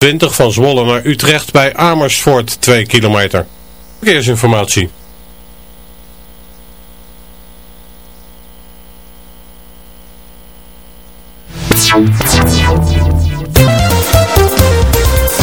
20 van Zwolle naar Utrecht bij Amersfoort 2 kilometer. Verkeersinformatie.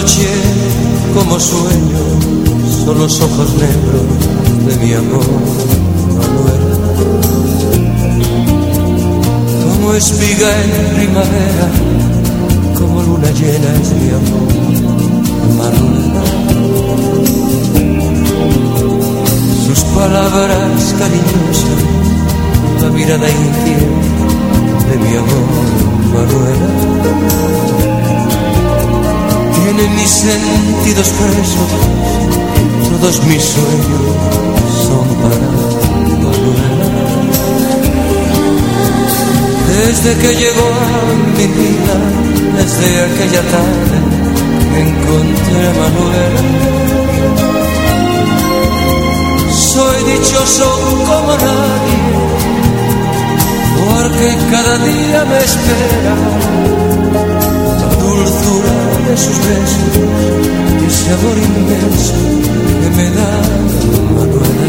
noche como sueño son los ojos negros de mi amor Manuel. Como espiga en primavera, como luna llena es mi amor Manuel. Sus palabras cariñosas, la mirada infiel de mi amor Manuela tiene mis sentidos presos, todos mis sueños son para Manuela. Desde que llegó a mi vida, desde aquella tarde, encontré a Manuela. Soy dichoso como nadie, porque cada día me espera dulzura de sus besos y ese amor inmenso que me da Manuela.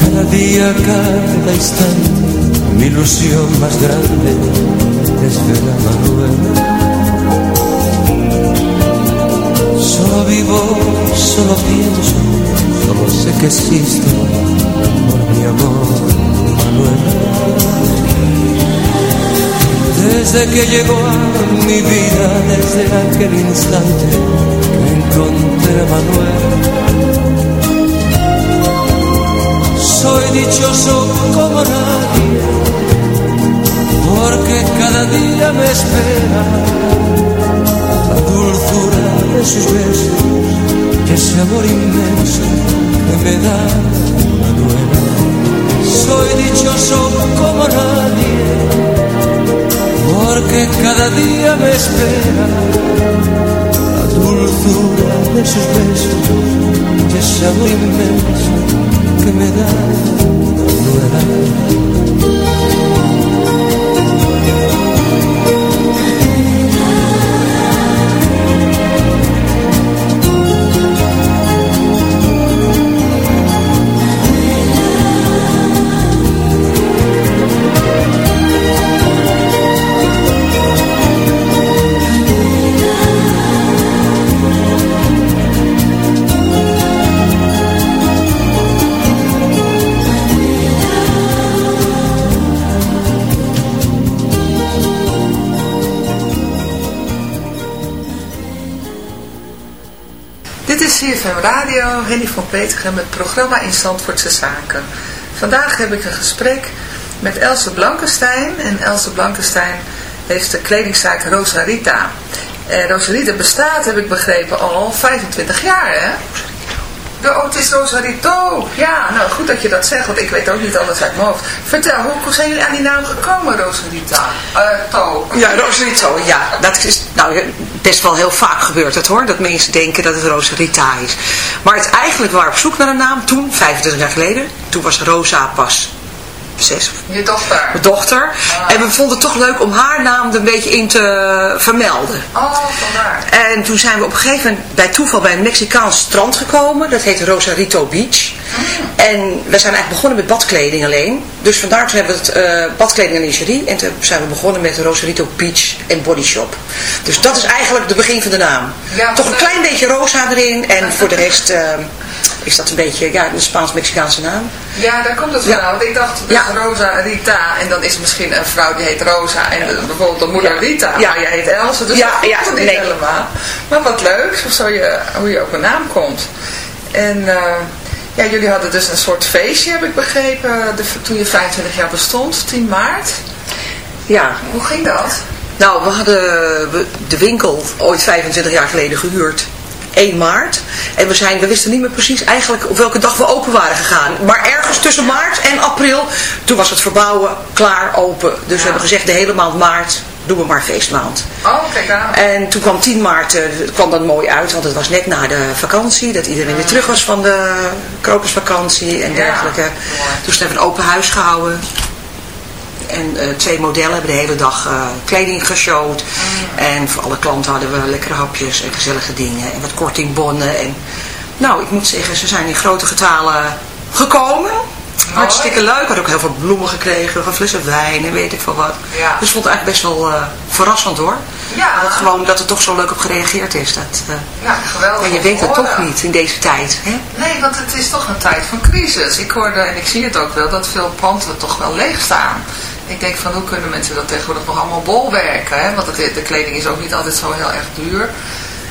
Cada día, cada instante, mi ilusión más grande es ver a Manuela. Solo vivo, solo pienso, solo sé que existo por mi amor, Manuela. Desde que llegó a mi vida, desde aquel instante que encontré a Manuela. Soy dichoso día me espera. La dulzura de sus besos que ese amor inmenso que me da me soy dichoso como nadie porque cada día me espera. La dulzura de sus besos que ese amor inmenso que me da me duele Radio, Henny van Petergem, het programma in Zandvoortse Zaken. Vandaag heb ik een gesprek met Else Blankenstein. En Else Blankenstein heeft de kledingzaak Rosarita. En Rosarita bestaat, heb ik begrepen, al 25 jaar, hè? De, oh, het is Rosarito. Ja, nou goed dat je dat zegt, want ik weet ook niet alles uit mijn hoofd. Vertel, hoe zijn jullie aan die naam gekomen, Rosarita? Eh, To. Ja, Rosarito, ja. Dat is nou, best wel heel vaak gebeurt het hoor. Dat mensen denken dat het Rosarita is. Maar het eigenlijk we op zoek naar een naam toen, 25 jaar geleden. Toen was Rosa pas Je dochter. Mijn dochter. En we vonden het toch leuk om haar naam er een beetje in te vermelden. Oh, vandaar. En toen zijn we op een gegeven moment bij toeval bij een Mexicaans strand gekomen. Dat heet Rosarito Beach. En we zijn eigenlijk begonnen met badkleding alleen. Dus vandaar toen hebben we het eh, badkleding en lingerie. En toen zijn we begonnen met Rosarito Beach en Body Shop. Dus dat is eigenlijk het begin van de naam. Ja, Toch een klein beetje rosa erin. En voor de rest eh, is dat een beetje ja, een Spaans-Mexicaanse naam. Ja, daar komt het Ja. vandaan. Want ik dacht, dus Ja. Rosa Rita. En dan is misschien een vrouw die heet Rosa. En de- bijvoorbeeld de moeder Ja. Rita. Ja. Maar jij heet Else. Dus Ja, dat ja, het niet nee. helemaal. Maar wat leuk. Zo je, hoe je op een naam komt. En eh, ja, jullie hadden dus een soort feestje, heb ik begrepen. De, toen je 25 jaar bestond. 10 maart. Ja, Hoe ging dat? Nou, we hadden de winkel ooit 25 jaar geleden gehuurd. 1 maart. En we, zijn, we wisten niet meer precies eigenlijk op welke dag we open waren gegaan. Maar ergens tussen maart en april, toen was het verbouwen klaar open. Dus we hebben gezegd de hele maand maart doen we maar feestmaand. Oh, kijk aan. En toen kwam 10 maart, eh, het kwam dan mooi uit, want het was net na de vakantie, dat iedereen weer terug was van de krokusvakantie en Ja, dergelijke. Dus toen hebben we een open huis gehouden. En eh, twee modellen hebben de hele dag eh, kleding geshowd. Mm. En voor alle klanten hadden we lekkere hapjes en gezellige dingen. En wat kortingbonnen. En Nou, ik moet zeggen, ze zijn in grote getalen gekomen. Hartstikke leuk. Ik had ook heel veel bloemen gekregen, een flessen wijn en weet ik veel wat. Ja. Dus ik vond het eigenlijk best wel eh, verrassend hoor. Ja. Dat, gewoon, dat er toch zo leuk op gereageerd is. Dat, Ja, geweldig. ja, je weet het toch niet in deze tijd. Hè? Nee, want het is toch een tijd van crisis. Ik hoorde, en ik zie het ook wel, dat veel panden toch wel leeg staan. Ik denk van, hoe kunnen mensen dat tegenwoordig nog allemaal bolwerken? Hè? Want het, de kleding is ook niet altijd zo heel erg duur.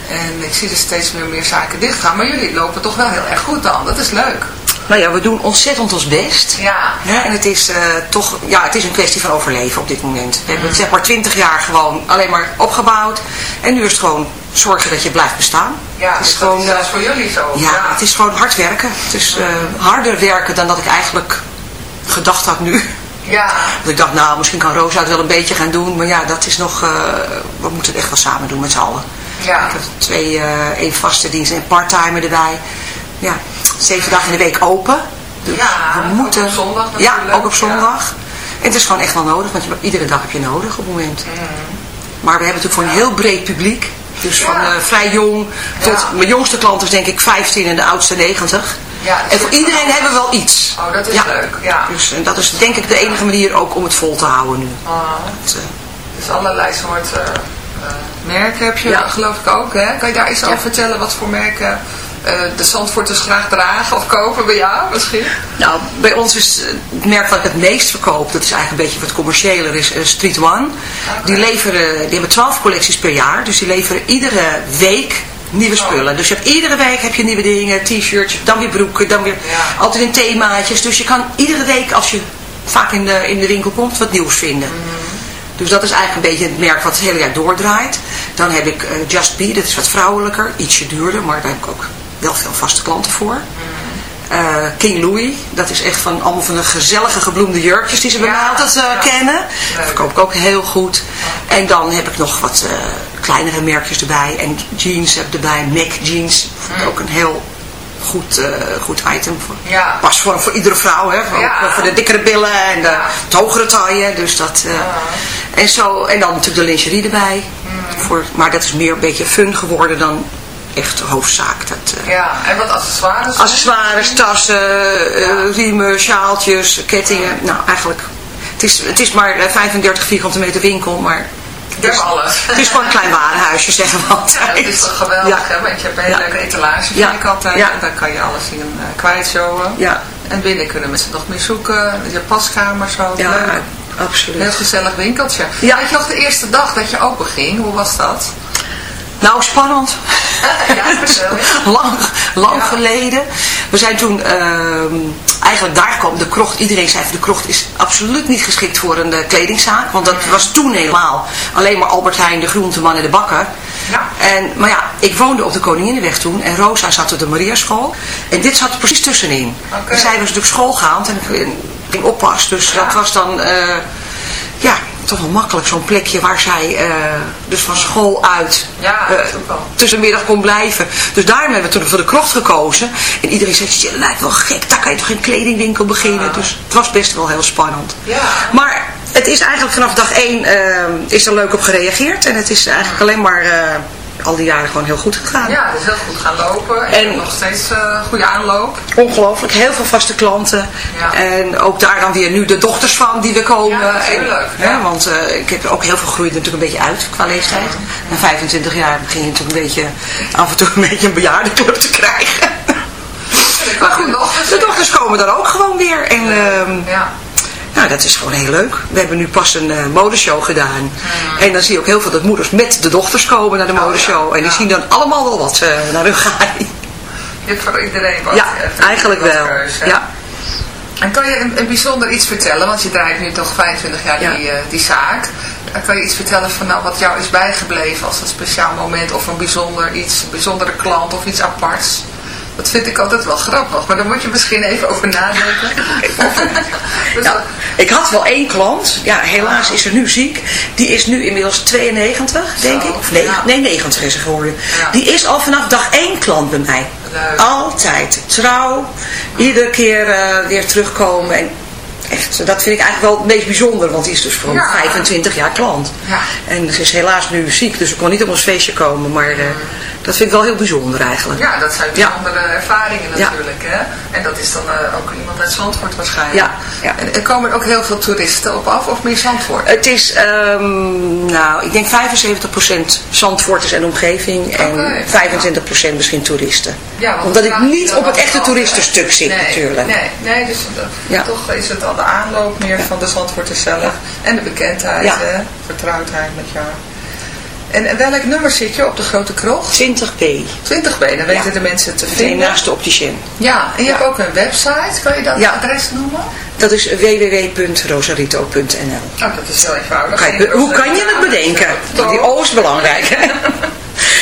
En ik zie er steeds meer, meer zaken dichtgaan. Maar jullie lopen toch wel heel erg goed dan. Dat is leuk. Nou ja, we doen ontzettend ons best. Ja. En het is eh, toch, ja, het is een kwestie van overleven op dit moment. We hebben het zeg maar 20 jaar gewoon alleen maar opgebouwd. En nu is het gewoon zorgen dat je blijft bestaan. Ja, het is dat gewoon, is zelfs eh, voor jullie zo. ja, het is gewoon hard werken. Het is eh, harder werken dan dat ik eigenlijk gedacht had nu. Ja, ik dacht, nou, misschien kan Rosa het wel een beetje gaan doen. Maar ja, dat is nog, eh, we moeten het echt wel samen doen met z'n allen. ja. Ik heb twee, eh één vaste dienst en part-timer erbij. Ja, zeven dagen in de week open. Dus Ja, we ook moeten... op zondag Ja, ook op zondag. En het is gewoon echt wel nodig, want je, iedere dag heb je nodig op het moment. Maar we hebben natuurlijk voor een heel breed publiek. Dus van eh, vrij jong tot... Mijn jongste klant is denk ik 15 en de oudste 90. Ja, en voor iedereen hebben we wel iets. Oh, dat is Ja. leuk. Ja. Dus en dat is denk ik de enige manier ook om het vol te houden nu. Ah, Het, eh, dus allerlei soorten eh, merken heb je, Ja. geloof ik ook. Hè? Kan je daar iets over vertellen? Wat voor merken eh, de Zandvoorters graag dragen of kopen bij jou misschien? Nou, bij ons is eh, het merk wat ik het meest verkoop, dat is eigenlijk een beetje wat commerciëler, is eh, Street One. Die leveren, die hebben 12 collecties per jaar, dus die leveren iedere week nieuwe spullen. Dus je hebt iedere week heb je nieuwe dingen, t-shirts, dan weer broeken, dan weer Ja. altijd in themaatjes. Dus je kan iedere week, als je vaak in de, in de winkel komt, wat nieuws vinden. Dus dat is eigenlijk een beetje het merk wat het hele jaar doordraait. Dan heb ik eh, Just Be, dat is wat vrouwelijker, ietsje duurder, maar daar heb ik ook wel veel vaste klanten voor. Eh, King Louis, dat is echt van allemaal van de gezellige gebloemde jurkjes die ze bij mij altijd eh, kennen. Dat verkoop ik ook heel goed. En dan heb ik nog wat eh, kleinere merkjes erbij. En jeans heb ik erbij, Mac jeans. Ik ook een heel goed, goed item. Voor, Ja. Pas voor, voor iedere vrouw, hè. Voor, Ja. voor de dikkere billen en de, Ja. het hogere taille. Dus dat, en, zo, en dan natuurlijk de lingerie erbij. Mm. Voor, maar dat is meer een beetje fun geworden dan echt hoofdzaak. Dat, eh, Ja, en wat accessoires? accessoires, tassen, eh, riemen, sjaaltjes, kettingen. Nou, eigenlijk, het is, het is maar eh, 35 vierkante meter winkel, maar Je hebt alles. het is gewoon een klein warenhuisje, zeggen we Ja, altijd. dat is toch geweldig, Ja. hè? Want je hebt een hele Ja. leuke etalage, vind Ja. ik altijd. Ja. En daar kan je alles in uh, kwijtshowen. Ja, En binnen kunnen mensen nog meer zoeken. Je paskamer zo. ja Leuk. Heel absoluut. gezellig winkeltje. Ja. Weet je nog de eerste dag dat je open ging? Hoe was dat? Nou, spannend. Ja, lang lang Ja. geleden. We zijn toen ehm, eigenlijk daar kwam de krocht. Iedereen zei van de krocht is absoluut niet geschikt voor een eh, kledingzaak. Want dat was toen helemaal alleen maar Albert Heijn, de groenteman en de bakker. Ja. En, maar ja, ik woonde op de Koninginnenweg toen en Rosa zat op de Mariaschool. En dit zat er precies tussenin. Oké. En zij was natuurlijk schoolgaand en ik ging oppas. Dus dat was dan... eh, ja, toch wel makkelijk zo'n plekje waar zij eh, dus van school uit Ja, wel. tussenmiddag kon blijven. Dus daarom hebben we toen voor de krocht gekozen. En iedereen zei, je lijkt wel gek, daar kan je toch geen kledingwinkel beginnen. Ja. Dus het was best wel heel spannend. Ja. Maar het is eigenlijk vanaf dag één eh, is er leuk op gereageerd. En het is eigenlijk alleen maar al die jaren gewoon heel goed gegaan. Ja, het is heel goed gaan lopen. En, En- nog steeds eh, goede aanloop. Ongelooflijk, heel veel vaste klanten. Ja. En ook daar dan weer nu de dochters van die we komen. Ja, En, leuk, hè, ja. want eh, ik heb ook heel veel groeid natuurlijk een beetje uit qua leeftijd. Na 25 jaar begin je natuurlijk een beetje af en toe een beetje een bejaardenclub te krijgen. Maar goed, de dochters komen dan ook gewoon weer. En ehm, Ja. Nou, dat is gewoon heel leuk. We hebben nu pas een eh, modeshow gedaan. En dan zie je ook heel veel dat moeders met de dochters komen naar de Oh, ja. modeshow. En die zien dan allemaal wel wat eh, naar hun gaan. Je hebt voor iedereen wat. Ja, hebt eigenlijk wat wel. Ja. En kan je een, een bijzonder iets vertellen? Want je draait nu toch 25 jaar Ja. die, eh, die zaak. Kan je iets vertellen van nou, wat jou is bijgebleven als een speciaal moment of een bijzonder iets, een bijzondere klant of iets aparts? Dat vind ik altijd wel grappig, maar daar moet je misschien even over nadenken. dus Ja, ik had wel één klant, ja, helaas is ze nu ziek. Die is nu inmiddels 92, denk Zo, ik. Of nee, ja. nee 90 is ze geworden. Ja. Die is al vanaf dag één klant bij mij. Leuk. Altijd. Trouw. Iedere keer eh, weer terugkomen. En echt, dat vind ik eigenlijk wel het meest bijzonder, want die is dus van Ja. 25 jaar klant. Ja. En ze is helaas nu ziek, dus ze kon niet op ons feestje komen, maar eh, dat vind ik wel heel bijzonder eigenlijk. Ja, dat zijn Ja. bijzondere ervaringen Ja. natuurlijk. Hè? En dat is dan eh, ook iemand uit Zandvoort waarschijnlijk. Ja, ja. En er komen ook heel veel toeristen op af, of meer Zandvoort? Het is, ehm, nou, ik denk 75% Zandvoorters en omgeving en Oké. 25% misschien toeristen. Omdat ik niet op het echte toeristenstuk zit nee, natuurlijk. Nee, nee dus dat- toch is het al de aanloop meer van de Zandvoorters zelf. En de bekendheid, Ja. hè? vertrouwdheid met jou. En, en welk nummer zit je op de Grote Krocht? 20b, 20 b, dan weten Ja. de mensen te meteen vinden. naast de opticien. Ja, en je hebt ook een website, kan je dat adres noemen? Dat is www.rosarito.nl. Oh, dat is heel eenvoudig. Hoe kan je het bedenken? Die O is belangrijk.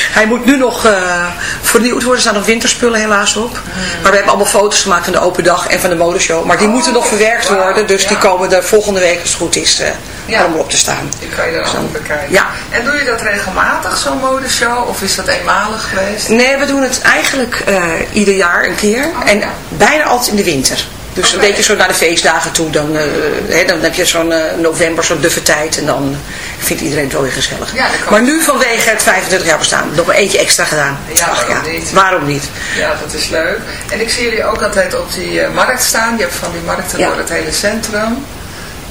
Hij moet nu nog eh, vernieuwd worden. Er staan nog winterspullen helaas op. Hmm. Maar we hebben allemaal foto's gemaakt van de open dag en van de modeshow. Maar die Oh, moeten nog verwerkt worden. Dus die ja. komen er volgende week als het goed is eh, Ja. allemaal op te staan. Die kan je dan Zo. allemaal bekijken. Ja. En doe je dat regelmatig, zo'n modeshow? Of is dat eenmalig geweest? Nee, we doen het eigenlijk eh, ieder jaar een keer. Oh, en ja. bijna altijd in de winter. Dus een beetje zo naar de feestdagen toe. Dan, eh, dan heb je zo'n eh, november, zo'n duffe tijd. En dan vindt iedereen het wel weer gezellig. Ja, maar nu vanwege het 25 jaar bestaan. Nog maar eentje extra gedaan. Ja, Ach, waarom niet? Waarom niet? Ja, dat is leuk. En ik zie jullie ook altijd op die eh, markt staan. Je hebt van die markten door het hele centrum.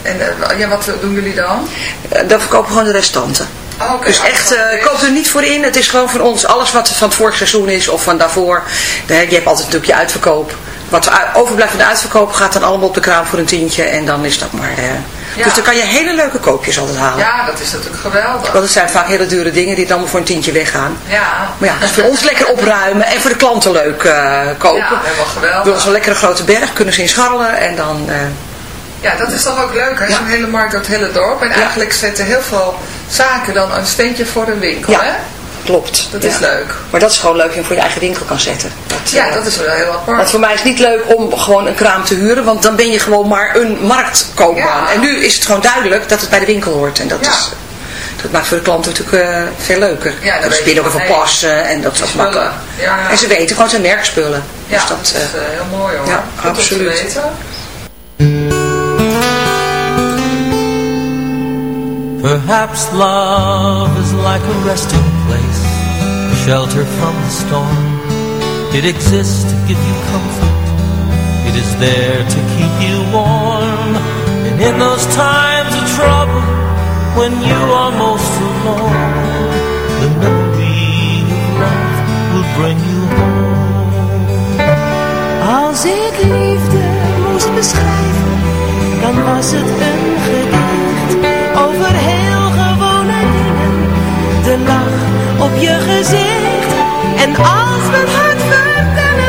En ja, wat doen jullie dan? Dan verkopen we gewoon de restanten. Oh, oké. Dus alles echt, is. koop er niet voor in. Het is gewoon van ons. Alles wat van het vorige seizoen is of van daarvoor. Je hebt altijd natuurlijk je uitverkoop. Wat er overblijft van de uitverkoop gaat dan allemaal op de kraam voor een tientje. En dan is dat maar... eh, Ja. Dus dan kan je hele leuke koopjes altijd halen. Ja, dat is natuurlijk geweldig. Want het zijn vaak hele dure dingen die dan allemaal voor een tientje weggaan. Ja. Maar ja, is voor ons lekker opruimen en voor de klanten leuk eh, kopen. Ja, helemaal geweldig. Door zo'n lekkere grote berg kunnen ze in scharrelen en dan... eh, Ja, dat is toch ook leuk, hè? Ja. Zo'n hele markt door het hele dorp. En eigenlijk zetten heel veel zaken dan een steentje voor een winkel, ja, hè? Klopt. Dat Ja. is leuk. Maar dat is gewoon leuk dat je hem voor je eigen winkel kan zetten. Dat, Ja, eh, dat is wel heel apart. Want voor mij is het niet leuk om gewoon een kraam te huren, want dan ben je gewoon maar een marktkoopman. Ja. En nu is het gewoon duidelijk dat het bij de winkel hoort. En dat, Ja. is, dat maakt voor de klant natuurlijk eh, veel leuker. Ja, dus ook even van, passen en dat soort spullen. makkelijk. Ja. En ze weten gewoon zijn merkspullen. Ja, dus dat dat, is eh, heel mooi hoor. ja, Goed om te absoluut. weten. Perhaps love is like a resting place, shelter from the storm. It exists to give you comfort, it is there to keep you warm. And in those times of trouble, when you are most alone, the memory of love will bring you home. Als ik liefde moest beschrijven, dan was het een gedicht over heel gewone dingen. De lach op je gezicht. En als mijn hart vertellen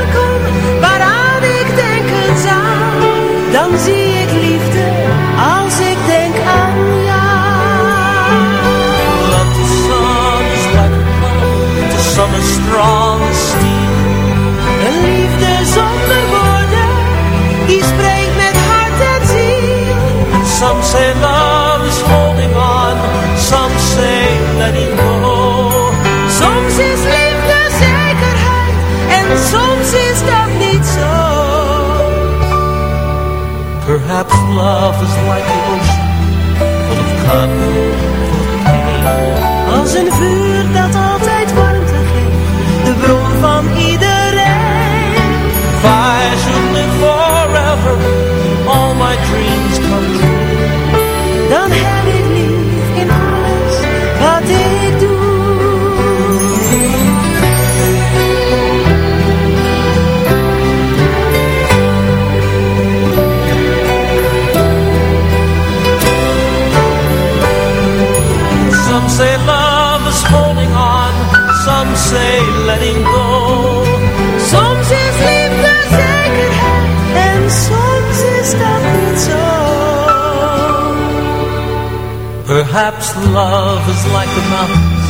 Perhaps love is like the mountains,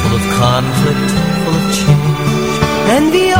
full of conflict, full of change. En wie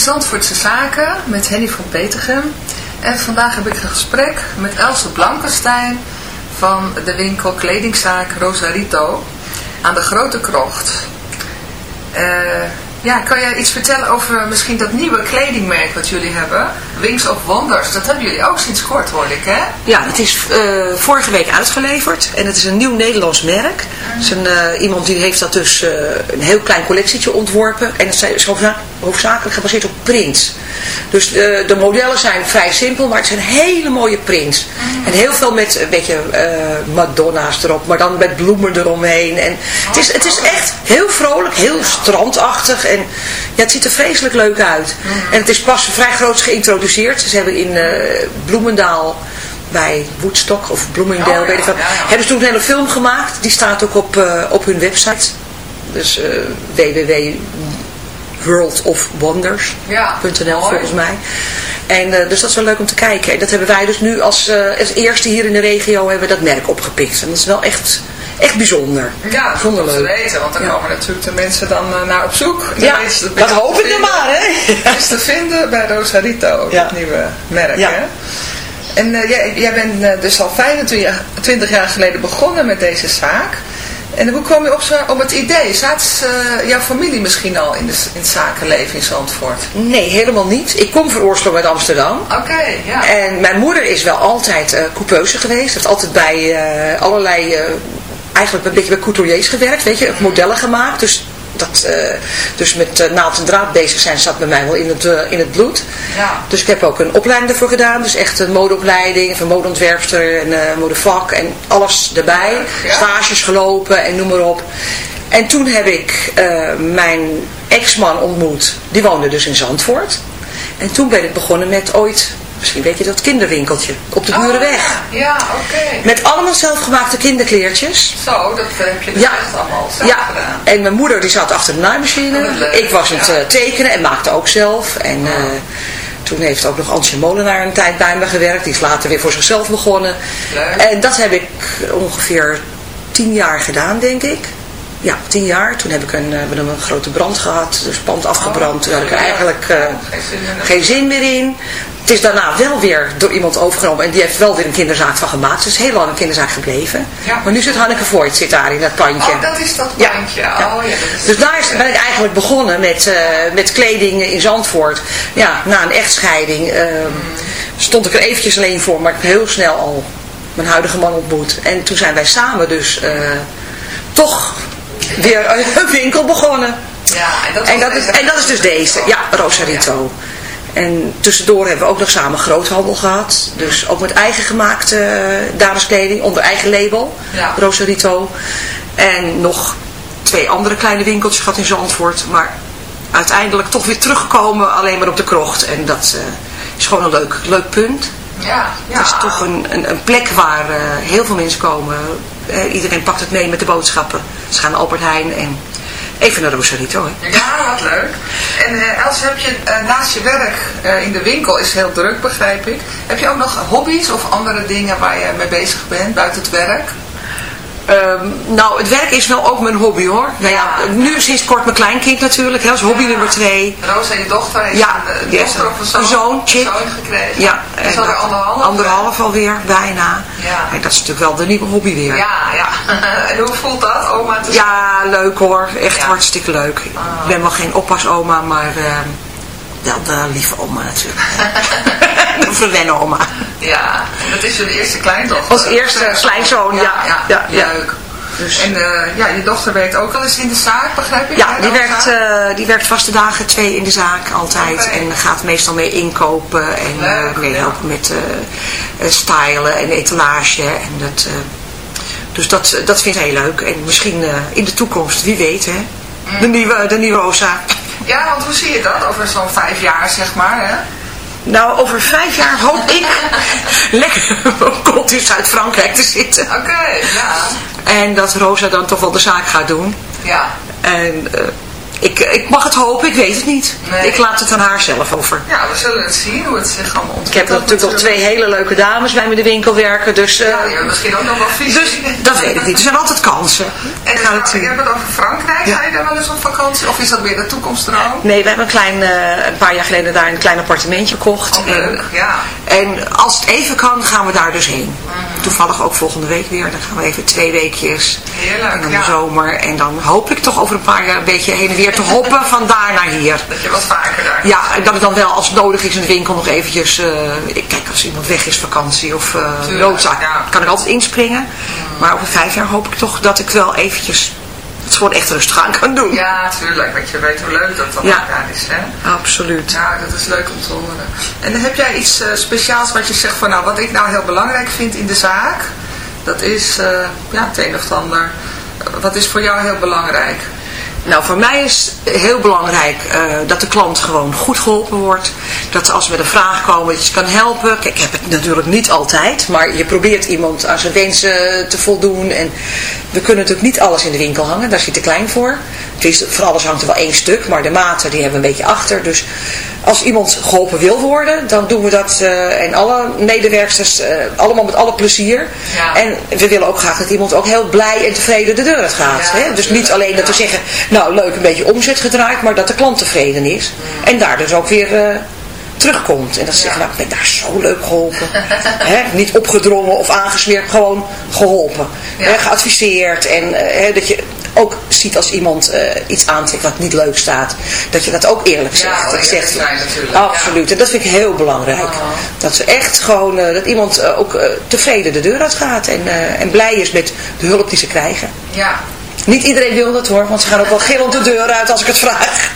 Zandvoortse Zaken met Henny van Petergem. En vandaag heb ik een gesprek met Else Blankenstein van de winkel kledingzaak Rosarito aan de Grote Krocht. Eh, ja, kan jij iets vertellen over misschien dat nieuwe kledingmerk wat jullie hebben? Wings of Wonders, dat hebben jullie ook sinds kort hoor ik hè? Ja, het is eh, vorige week uitgeleverd en het is een nieuw Nederlands merk. Het is een, eh, iemand die heeft dat dus een heel klein collectietje ontworpen en het is hoofdza- hoofdzakelijk gebaseerd op prints. Dus de, de modellen zijn vrij simpel, maar het zijn hele mooie prints. En heel veel met een beetje eh, Madonna's erop, maar dan met bloemen eromheen. En het, is, het is echt heel vrolijk, heel strandachtig en ja, het ziet er vreselijk leuk uit. En het is pas vrij groot geïntroduceerd. Ze hebben in eh, Bloemendaal bij Woodstock of Bloomingdale, Oh, ja, weet ik ja, ja. hebben ze toen een hele film gemaakt. Die staat ook op, eh, op hun website. Dus eh www.worldofwonders.nl Ja, volgens mij. En eh, dus dat is wel leuk om te kijken. En dat hebben wij dus nu als, eh, als eerste hier in de regio hebben we dat merk opgepikt. En dat is wel echt, echt bijzonder. Ja, dat Bijzonder leuk. weten, want dan Ja. komen natuurlijk de mensen dan eh, naar op zoek. Dan Ja, het dat hoop ik dan maar, hè? Is te vinden bij Rosarito, Ja. het nieuwe merk. Ja. Hè? En jij, jij bent dus al 25 jaar, 20 jaar geleden begonnen met deze zaak. En hoe kwam je op, op het idee? Zat eh, jouw familie misschien al in, de, in het zakenleven in Zandvoort? Nee, helemaal niet. Ik kom van oorsprong uit Amsterdam. Oké, ja. En mijn moeder is wel altijd eh coupeuse geweest. Heeft altijd bij eh, allerlei, eigenlijk een beetje bij couturiers gewerkt, weet je, modellen gemaakt. Dus, dat, eh, dus met eh, naald en draad bezig zijn zat bij mij wel in het, eh, in het bloed. Ja. Dus ik heb ook een opleiding daarvoor gedaan. Dus echt een modeopleiding, van modeontwerpster en modevak en alles erbij. Ja. Stages gelopen en noem maar op. En toen heb ik mijn ex-man ontmoet. Die woonde dus in Zandvoort. En toen ben ik begonnen met ooit Misschien weet je dat kinderwinkeltje op de Burenweg. Oh, ja, oké. Met allemaal zelfgemaakte kinderkleertjes. Zo, dat heb je dus Ja. echt allemaal zelf Ja, gedaan. en mijn moeder die zat achter de naaimachine. Ik was aan het ja. eh, tekenen en maakte ook zelf. En eh, toen heeft ook nog Antje Molenaar een tijd bij me gewerkt. Die is later weer voor zichzelf begonnen. Leuk. En dat heb ik ongeveer tien jaar gedaan, denk ik. Ja, tien jaar. Toen heb ik een, eh, we hebben een grote brand gehad. Dus pand afgebrand. Toen had ik er eigenlijk eh, Geen zin meer in. Het is daarna wel weer door iemand overgenomen. En die heeft wel weer een kinderzaak van gemaakt. Dus het is heel lang een kinderzaak gebleven. Ja. Maar nu zit Hanneke Voigt zit daar in dat pandje. Oh, dat is dat Ja. Ja. Oh, ja, dat is Dus daar is- ben ik eigenlijk begonnen met, eh, met kleding in Zandvoort. Ja, na een echtscheiding ehm, stond ik er eventjes alleen voor, maar ik heb heel snel al mijn huidige man ontmoet. En toen zijn wij samen dus toch weer een winkel begonnen. Ja, en dat, En was dat, is, en dat is dus deze, ja, Rosarito. En tussendoor hebben we ook nog samen groothandel gehad. Dus ook met eigen gemaakte eh, dameskleding, onder eigen label, Ja. Rosarito. En nog twee andere kleine winkeltjes gehad in Zandvoort. Maar uiteindelijk toch weer teruggekomen alleen maar op de krocht. En dat eh, is gewoon een leuk, leuk punt. Ja, ja. Het is toch een, een, een plek waar eh, heel veel mensen komen. Eh, iedereen pakt het mee met de boodschappen. Ze gaan naar Albert Heijn en even naar Rosarito. Hè. Ja, wat leuk. En eh Els, heb je eh, naast je werk in de winkel, is heel druk begrijp ik. Heb je ook nog hobby's of andere dingen waar je mee bezig bent buiten het werk? Ehm, nou, het werk is wel ook mijn hobby hoor. Nou ja, nu sinds kort mijn kleinkind natuurlijk. hè, Dat is hobby Ja. nummer twee. Rosa, je dochter, heeft Ja, een, dochter of een zoon, Chip. gekregen. Ja, is alweer anderhalf. anderhalf alweer, bijna. Ja. En dat is natuurlijk wel de nieuwe hobby weer. Ja, ja. en hoe voelt dat, oma te zijn? Ja, leuk hoor. Echt Ja. hartstikke leuk. Ik ben wel geen oppasoma, maar eh, wel de lieve oma natuurlijk. verwennen oma. Ja, dat is je eerste kleindochter. Als eerste kleinzoon, ja. Ja, Ja, ja. leuk. Dus- En eh, ja, je dochter werkt ook wel eens in de zaak, begrijp ik? Ja, die werkt, eh, die werkt vaste dagen twee in de zaak altijd. En gaat meestal mee inkopen en eh Leuk, ja. helpen met stylen en etalage. En dat, dus dat, dat vindt hij leuk. En misschien in de toekomst, wie weet hè. De nieuwe, de nieuwe Rosa. Ja, want hoe zie je dat? Over zo'n vijf jaar, zeg maar, hè? Nou, over vijf jaar hoop ik lekker komt in Zuid-Frankrijk te zitten. Oké, ja. En dat Rosa dan toch wel de zaak gaat doen. Ja. En eh, ik, ik mag het hopen, ik weet het niet. Nee. Ik laat het aan haar zelf over. Ja, we zullen het zien hoe het zich allemaal Ik ontwikkelt. heb natuurlijk nog twee hele leuke dames bij me in de winkel werken, dus, eh, Ja, ja, misschien ook nog wel visie. dus dat weet ik niet. Er zijn altijd kansen. En Ik ga het je zien. hebt het over Frankrijk. Ja. Ga je daar wel eens op vakantie? Of is dat weer de toekomstroom? Nee, we hebben een, klein, eh, een paar jaar geleden daar een klein appartementje gekocht. Oh, en, leuk, ja. en als het even kan, gaan we daar dus heen. Toevallig ook volgende week weer. Dan gaan we even twee weekjes. Heerlijk, ja. de zomer. En dan hoop ik toch over een paar jaar een beetje heen en weer te hoppen van daar naar hier. Dat je wat vaker daar Ja, en dat ik dan wel als het nodig is in de winkel nog eventjes... eh, ik kijk, als iemand weg is, vakantie of noodzaak, ja. kan ik altijd inspringen. Maar over vijf jaar hoop ik toch dat ik wel eventjes het gewoon echt rustig aan kan doen. Ja, tuurlijk. Want je weet hoe leuk dat dan Ja. ook daar is, hè? Absoluut. Ja, dat is leuk om te horen. En dan heb jij iets eh, speciaals wat je zegt van, nou, wat ik nou heel belangrijk vind in de zaak, dat is, eh, ja, het een of ander. Wat is voor jou heel belangrijk? Nou, voor mij is heel belangrijk eh, dat de klant gewoon goed geholpen wordt. Dat ze als ze met een vraag komen, dat je kan helpen. Kijk, ik heb het natuurlijk niet altijd, maar je probeert iemand aan zijn wensen te voldoen. En we kunnen natuurlijk niet alles in de winkel hangen, daar zit te klein voor. Voor alles hangt er wel één stuk, maar de maten die hebben we een beetje achter. Dus als iemand geholpen wil worden, dan doen we dat. eh, en alle medewerksters, eh, allemaal met alle plezier. Ja. En we willen ook graag dat iemand ook heel blij en tevreden de deur uit gaat. Ja, hè? Dus niet alleen dat we zeggen, nou leuk een beetje omzet gedraaid, maar dat de klant tevreden is. En daar dus ook weer eh, terugkomt. En dat ze zeggen, nou ik ben daar zo leuk geholpen. hè? Niet opgedrongen of aangesmeerd, gewoon geholpen. Ja. Geadviseerd. En hè, dat je ook ziet als iemand eh, iets aantrekt wat niet leuk staat. Dat je dat ook eerlijk Ja, zegt. Dat zijn natuurlijk, absoluut. En dat vind ik heel belangrijk. Oh. Dat ze echt gewoon, eh, dat iemand eh, ook tevreden de deur uit gaat. En, en blij is met de hulp die ze krijgen. Ja. Niet iedereen wil dat hoor, want ze gaan ook wel gillend de deur uit als ik het vraag.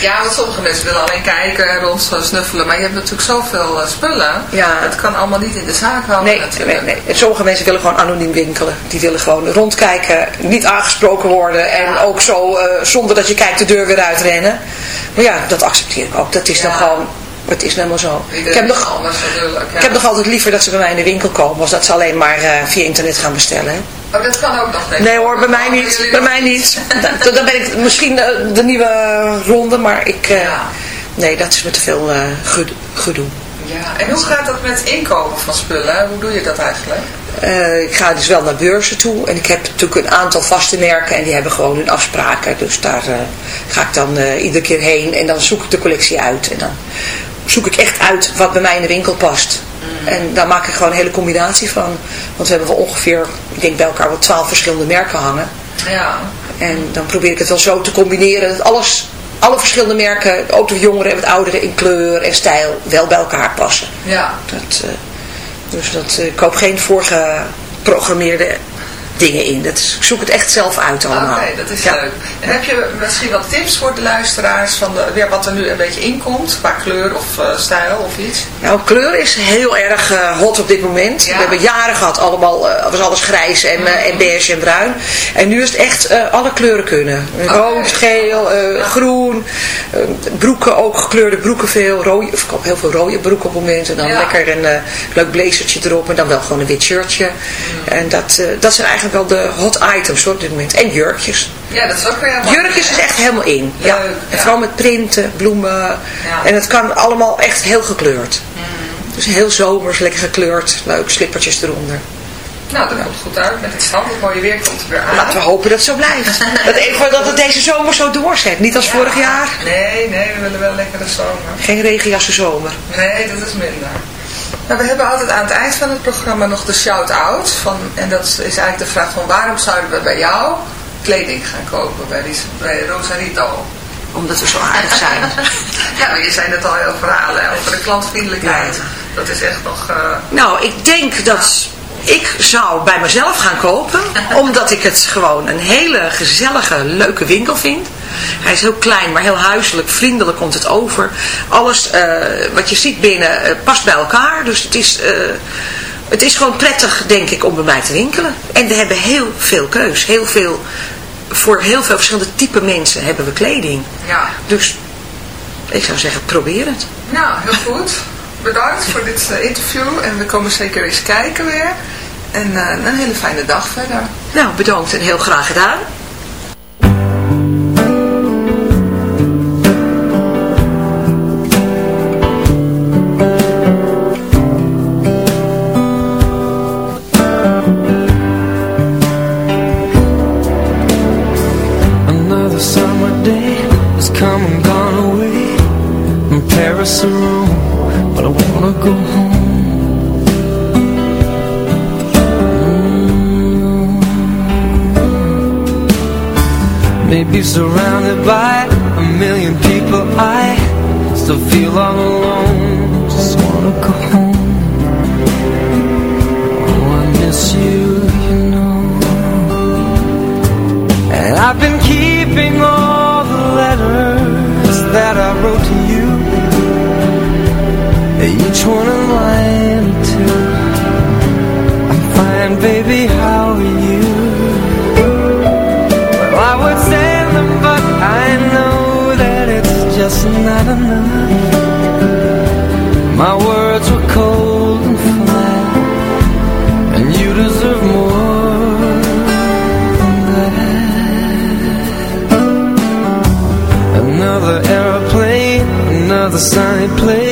Ja, want sommige mensen willen alleen kijken, rond snuffelen. Maar je hebt natuurlijk zoveel eh, spullen. Ja. Het kan allemaal niet in de zaak houden Nee, nee, natuurlijk. nee. En sommige mensen willen gewoon anoniem winkelen. Die willen gewoon rondkijken, niet aangesproken worden. En ook zo, eh, zonder dat je kijkt, de deur weer uitrennen. Maar ja, dat accepteer ik ook. Dat is dan gewoon Het is helemaal zo. Ik heb, nog, anders natuurlijk. ja. ik heb nog altijd liever dat ze bij mij in de winkel komen, als dat ze alleen maar eh, via internet gaan bestellen. hè. Oh, dat kan ook nog. Nee hoor, bij mij niet. Bij mij niet. Dan, dan ben ik misschien de, de nieuwe ronde, maar ik... eh, Ja. Nee, dat is me te veel eh, gedo- gedoe. Ja, en hoe gaat dat met inkomen van spullen? Hoe doe je dat eigenlijk? Eh, ik ga dus wel naar beurzen toe. En ik heb natuurlijk een aantal vaste merken. En die hebben gewoon hun afspraken. Dus daar ga ik dan iedere keer heen. En dan zoek ik de collectie uit. En dan zoek ik echt uit wat bij mij in de winkel past. En daar maak ik gewoon een hele combinatie van. Want we hebben wel ongeveer, ik denk bij elkaar wel twaalf verschillende merken hangen. Ja. En dan probeer ik het wel zo te combineren. Dat alles, alle verschillende merken, ook de jongeren en het ouderen in kleur en stijl, wel bij elkaar passen. Ja. Dat, eh, dus dat, eh, ik koop geen voorgeprogrammeerde dingen in. Dat is, ik zoek het echt zelf uit Oké, allemaal. dat is Ja. leuk. En heb je misschien wat tips voor de luisteraars van de, ja, wat er nu een beetje inkomt qua kleur of eh, stijl of iets? Nou, kleur is heel erg eh, hot op dit moment. Ja. We hebben jaren gehad, allemaal, eh, was alles grijs en, eh, en beige en bruin. En nu is het echt alle kleuren kunnen. Rood, geel, groen, broeken ook, gekleurde broeken veel. Rode, of ik koop heel veel rode broeken op het moment. En dan Ja. lekker een leuk blazertje erop en dan wel gewoon een wit shirtje. Mm. En dat, dat zijn eigenlijk wel de hot items hoor, op dit moment. En jurkjes. Ja, dat is ook weer helemaal... Jurkjes is echt helemaal in. Ja. En vooral met printen, bloemen. En het kan allemaal echt heel gekleurd. Mm. Dus heel zomers, lekker gekleurd. Leuk, slippertjes eronder. Nou, dat komt goed uit met het. Het mooie weer komt er weer aan. Laten we hopen dat het zo blijft. dat, even, dat het deze zomer zo doorzet. Niet als vorig jaar. Nee, nee, we willen wel een lekkere zomer. Geen regenjassen zomer. Nee, dat is minder. Nou, we hebben altijd aan het eind van het programma nog de shout-out. Van, en dat is eigenlijk de vraag van waarom zouden we bij jou kleding gaan kopen bij, die, bij Rosarito? Omdat we zo aardig zijn. ja, maar je zei net al heel verhalen over de klantvriendelijkheid. Dat is echt nog... eh, Nou, ik denk dat ik zou bij mezelf gaan kopen. Omdat ik het gewoon een hele gezellige, leuke winkel vind. Hij is heel klein, maar heel huiselijk, vriendelijk komt het over. Alles eh, wat je ziet binnen eh, past bij elkaar. Dus het is, eh, het is gewoon prettig, denk ik, om bij mij te winkelen. En we hebben heel veel keus. Heel veel, voor heel veel verschillende type mensen hebben we kleding. ja. Dus ik zou zeggen, probeer het. Nou, heel goed. Bedankt voor dit eh, interview. En we komen zeker eens kijken weer. En eh, een hele fijne dag verder. Nou, bedankt en heel graag gedaan. Another summer day has come and gone away From Paris or wanna go home. Mm. Maybe surrounded by a million people I still feel all alone. Just wanna go home. Oh, I miss you, you know. And I've been Each one a line or two I'm fine, baby, how are you? Well, I would send them, but I know that it's just not enough. My words were cold and flat And you deserve more than that. Another aeroplane, another sunny place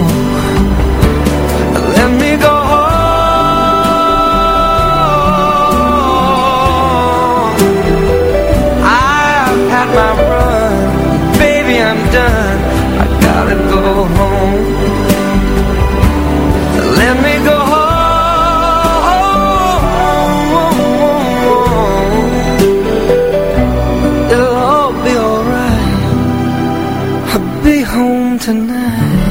tonight.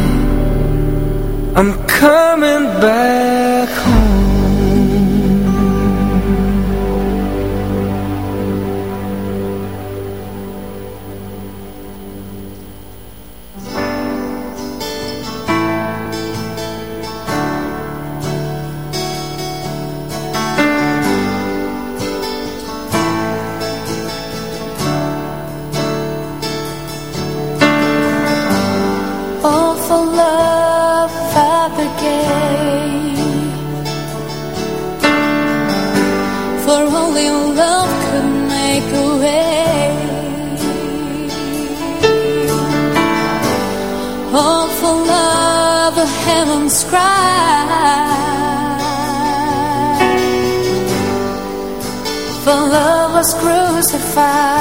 I'm coming back. fire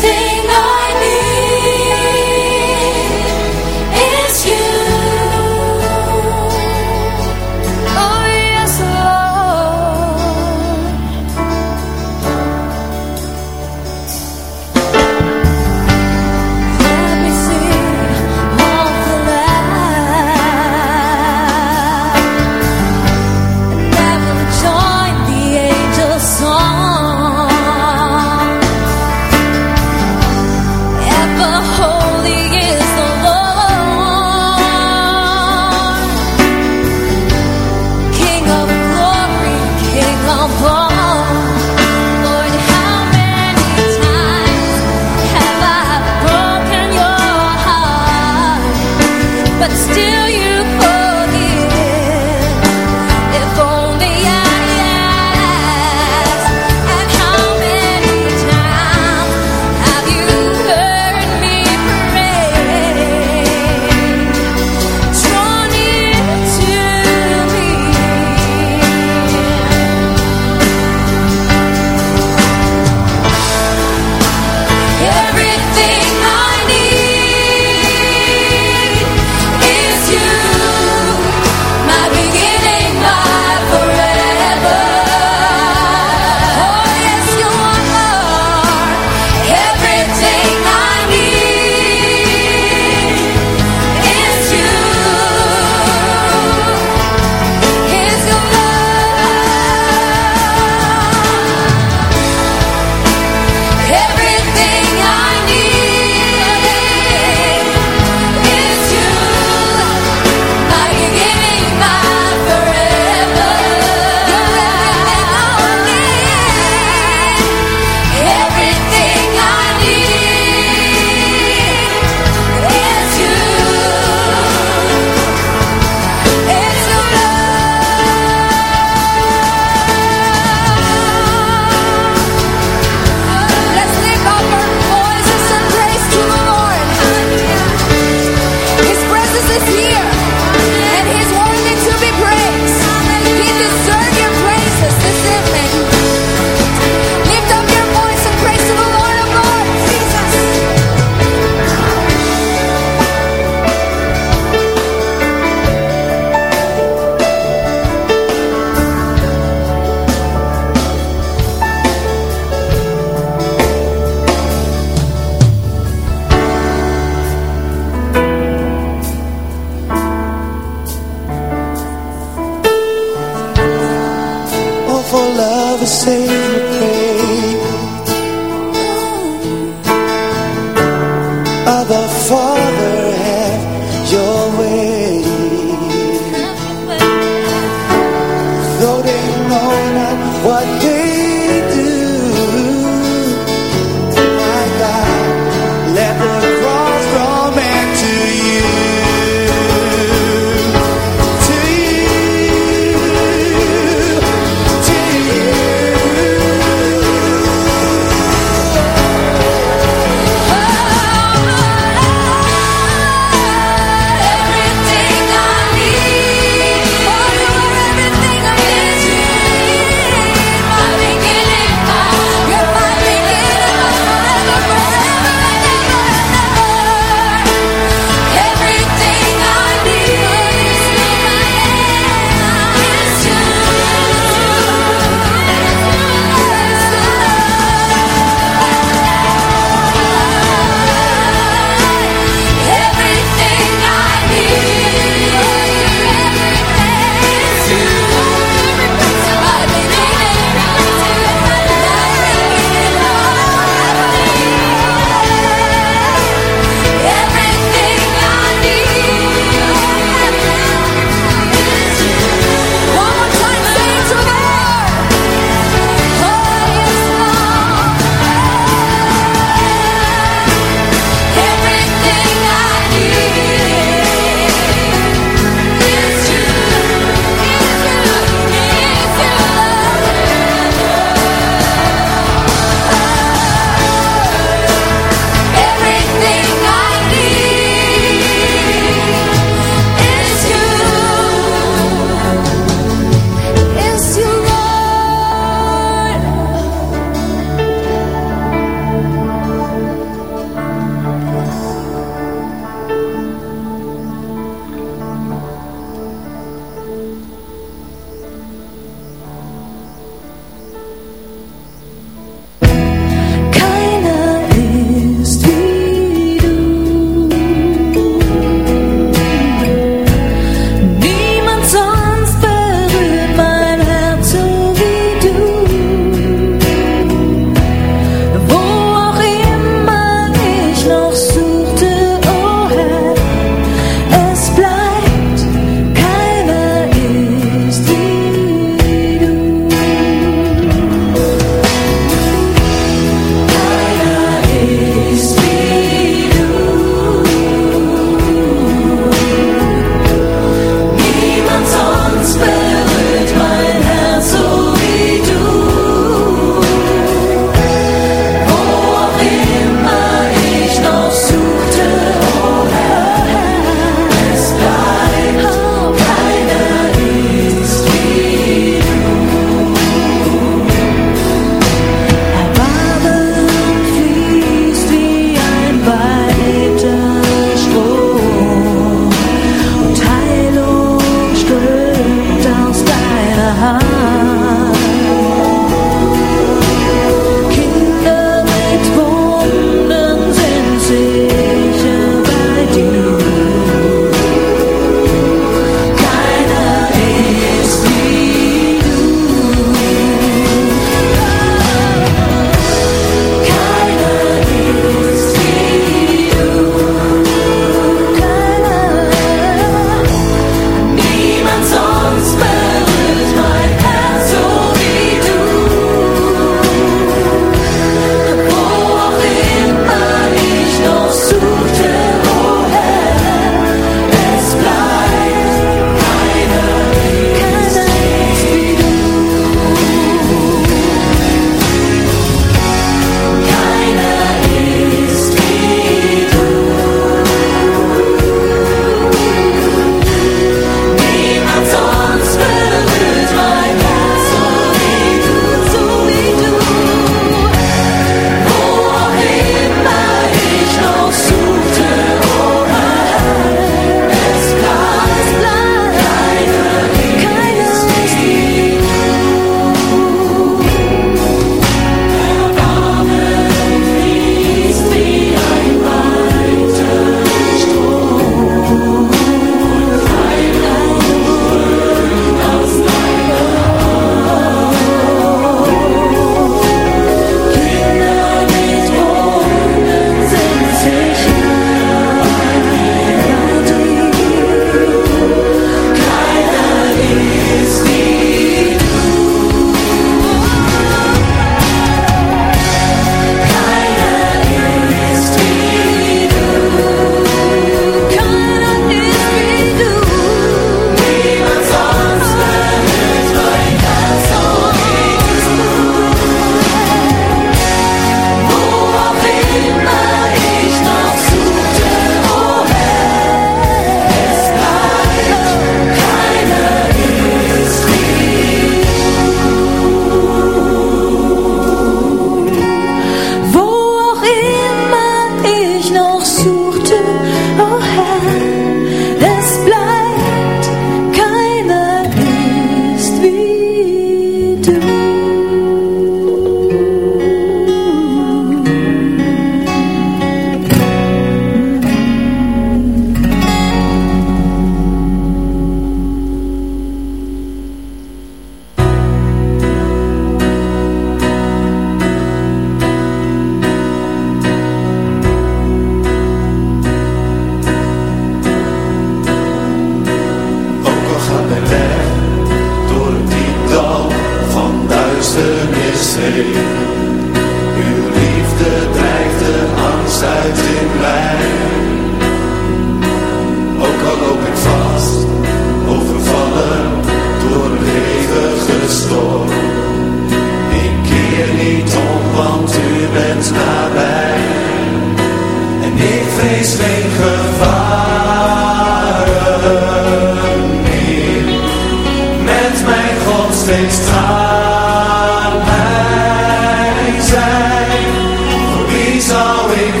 wie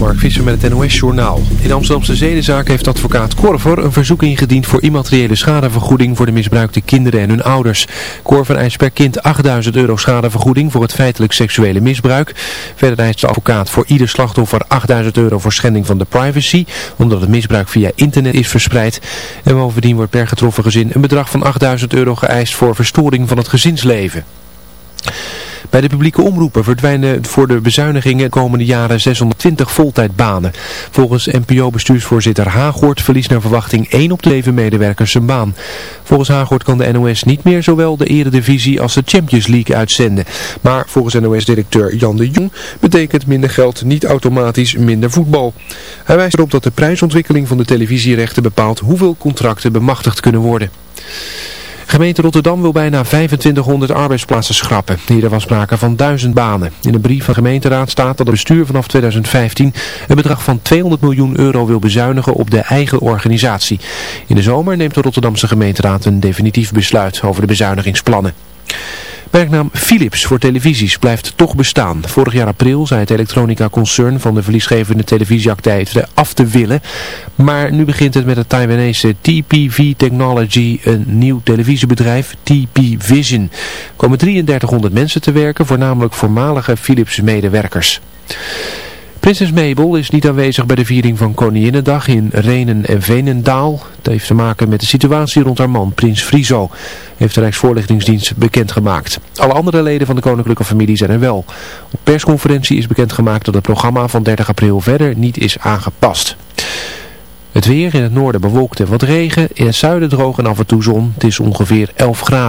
Mark Visser met het NOS Journaal. In Amsterdamse zedenzaak heeft advocaat Korver een verzoek ingediend voor immateriële schadevergoeding voor de misbruikte kinderen en hun ouders. Korver eist per kind 8000 euro schadevergoeding voor het feitelijk seksuele misbruik. Verder eist de advocaat voor ieder slachtoffer 8000 euro voor schending van de privacy, omdat het misbruik via internet is verspreid. En bovendien wordt per getroffen gezin een bedrag van 8000 euro geëist voor verstoring van het gezinsleven. Bij de publieke omroepen verdwijnen voor de bezuinigingen de komende jaren 620 voltijdbanen. Volgens NPO-bestuursvoorzitter Haaghoort verliest naar verwachting 1 op de 7 medewerkers zijn baan. Volgens Haaghoort kan de NOS niet meer zowel de eredivisie als de Champions League uitzenden. Maar volgens NOS-directeur Jan de Jong betekent minder geld niet automatisch minder voetbal. Hij wijst erop dat de prijsontwikkeling van de televisierechten bepaalt hoeveel contracten bemachtigd kunnen worden. Gemeente Rotterdam wil bijna 2500 arbeidsplaatsen schrappen. Hierder was sprake van 1000 banen. In een brief van de gemeenteraad staat dat het bestuur vanaf 2015 een bedrag van 200 miljoen euro wil bezuinigen op de eigen organisatie. In de zomer neemt de Rotterdamse gemeenteraad een definitief besluit over de bezuinigingsplannen. Merknaam Philips voor televisies blijft toch bestaan. Vorig jaar april zei het elektronica-concern van de verliesgevende televisieactiviteiten af te willen. Maar nu begint het met het Taiwanese TPV Technology een nieuw televisiebedrijf, TP Vision. Er komen 3300 mensen te werken, voornamelijk voormalige Philips medewerkers. Prinses Mabel is niet aanwezig bij de viering van Koninginnedag in Renen en Venendaal. Dat heeft te maken met de situatie rond haar man, prins Friso, heeft de Rijksvoorlichtingsdienst bekendgemaakt. Alle andere leden van de koninklijke familie zijn er wel. Op persconferentie is bekendgemaakt dat het programma van 30 april verder niet is aangepast. Het weer in het noorden bewolkt en wat regen, in het zuiden droog en af en toe zon. Het is ongeveer 11 graden.